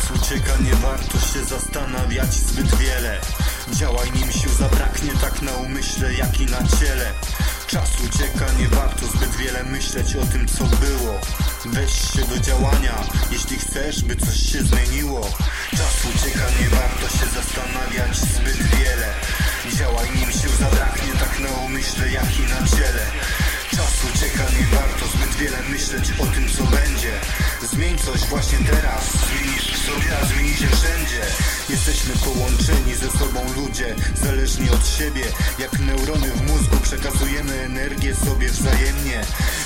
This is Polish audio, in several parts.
ucieka, nie warto się zastanawiać zbyt wiele. Działaj nim sił zabraknie tak na umyśle jak i na ciele. Czas ucieka, nie warto zbyt wiele myśleć o tym co było. Weź się do działania, jeśli chcesz by coś się zmieniło. Czas ucieka, nie warto się zastanawiać zbyt wiele. Działaj nim sił zabraknie tak na umyśle jak i na ciele. Czas ucieka, nie warto zbyt wiele myśleć o tym co będzie Zmień coś właśnie teraz, zmienisz w sobie, a zmieni się wszędzie. Jesteśmy połączeni ze sobą ludzie, zależni od siebie. Jak neurony w mózgu przekazujemy energię sobie wzajemnie.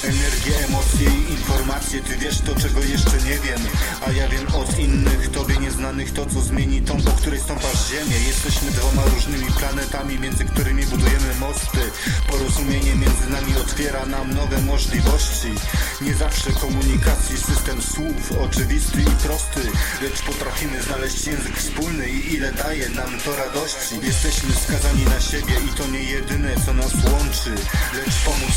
Energię, emocje i informacje, ty wiesz to czego jeszcze nie wiem. A ja wiem od innych, tobie nieznanych to co zmieni tą, po której stąpasz ziemię. Jesteśmy dwoma różnymi planetami, między którymi budujemy mosty. Porozumienie między nami otwiera nam nowe możliwości. Nie zawsze komunikacji system słów oczywisty i prosty Lecz potrafimy znaleźć język wspólny i ile daje nam to radości. Jesteśmy skazani na siebie i to nie jedyne co nas łączy Lecz pomóc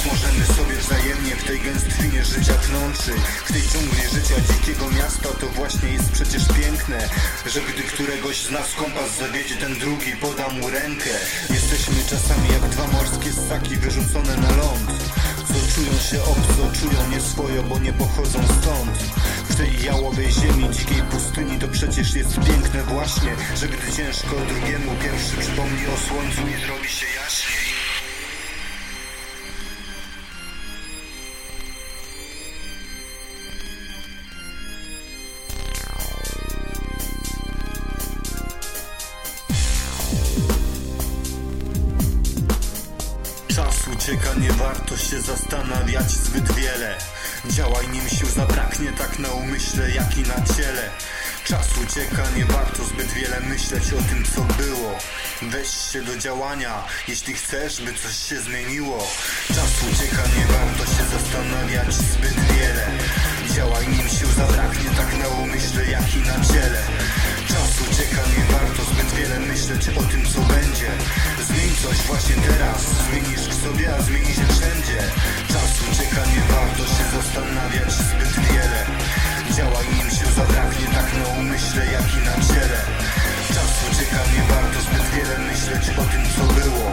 życia tnący W tej dżungli życia dzikiego miasta to właśnie jest przecież piękne Że gdy któregoś z nas kompas zawiedzie ten drugi poda mu rękę. Jesteśmy czasami jak dwa morskie ssaki wyrzucone na ląd. Co czują się obco, czują nieswojo, bo nie pochodzą stąd. W tej jałowej ziemi, dzikiej pustyni to przecież jest piękne właśnie Że gdy ciężko drugiemu pierwszy przypomni o słońcu i zrobi się jaśniej ucieka, nie warto się zastanawiać zbyt wiele. Działaj nim sił zabraknie tak na umyśle jak i na ciele. Czas ucieka, nie warto zbyt wiele myśleć o tym co było. Weź się do działania, jeśli chcesz by coś się zmieniło. Czas ucieka, nie warto się zastanawiać zbyt wiele. Działaj nim sił zabraknie tak na umyśle jak i na ciele. Czas ucieka, nie warto zbyt wiele myśleć o tym co będzie coś właśnie teraz, zmienisz sobie, a zmieni się wszędzie. Czas ucieka, nie warto się zastanawiać zbyt wiele. Działaj nim się zabraknie tak na umyśle jak i na ciele. Czas ucieka, nie warto zbyt wiele myśleć o tym co było.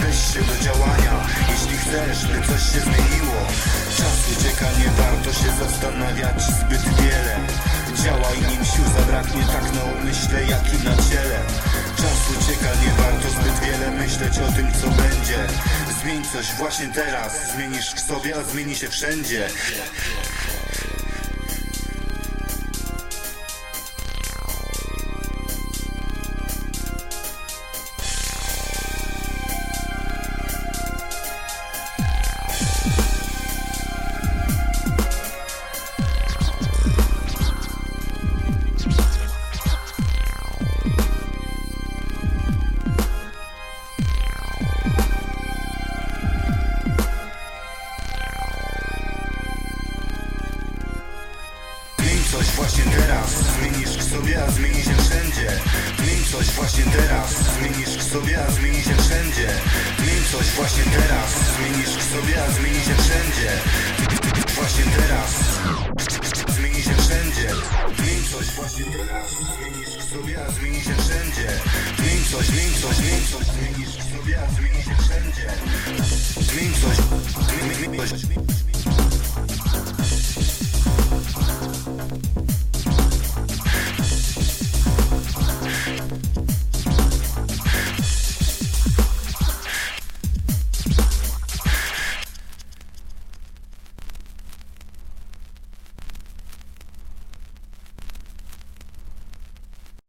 Weź się do działania, jeśli chcesz by coś się zmieniło. Czas ucieka, nie warto się zastanawiać zbyt wiele. Działaj nim sił zabraknie tak na umyśle jak i na ciele Czas ucieka, nie warto zbyt wiele myśleć o tym co będzie. Zmień coś właśnie teraz, zmienisz w sobie, a zmieni się wszędzie właśnie teraz, zmienisz w sobie, a zmieni się wszędzie. Zmień coś właśnie teraz, zmienisz w sobie, a zmieni się wszędzie. Zmień coś właśnie teraz, zmienisz w sobie, a zmieni się wszędzie. Właśnie teraz, zmieni się wszędzie. Zmień coś właśnie teraz, zmienisz w sobie, a zmieni się wszędzie. Zmień coś, zmień coś, zmień coś, zmienisz w sobie, a zmieni się wszędzie. Zmień coś, zmień coś